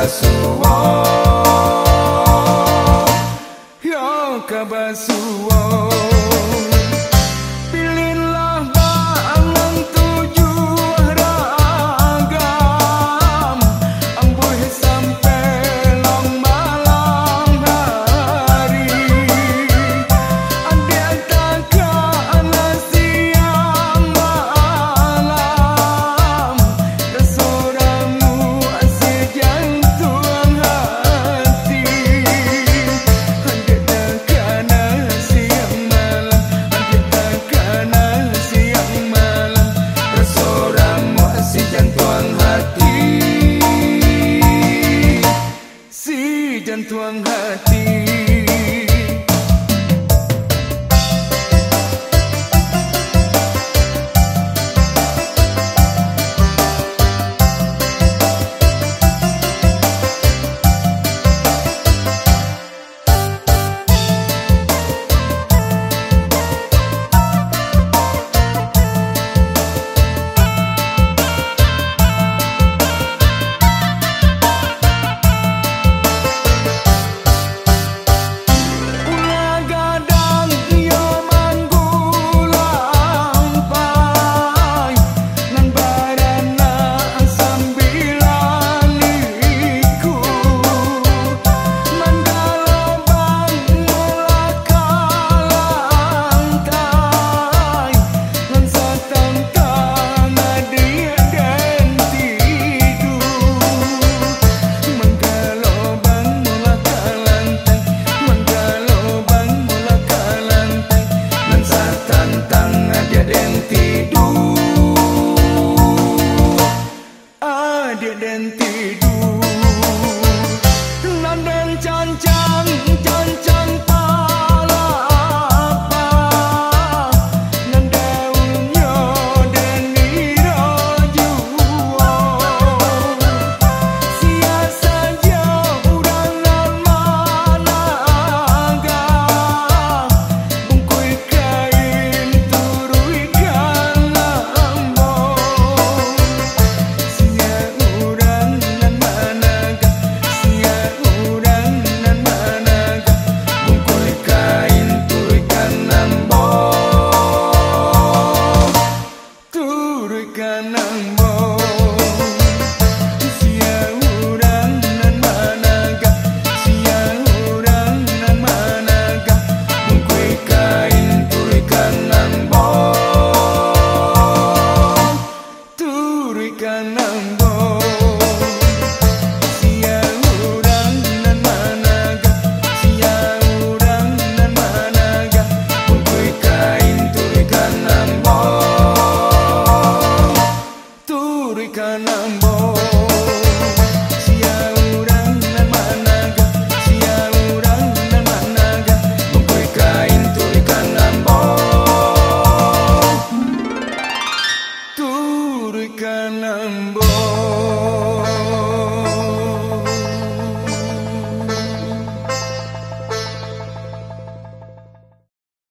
corazón.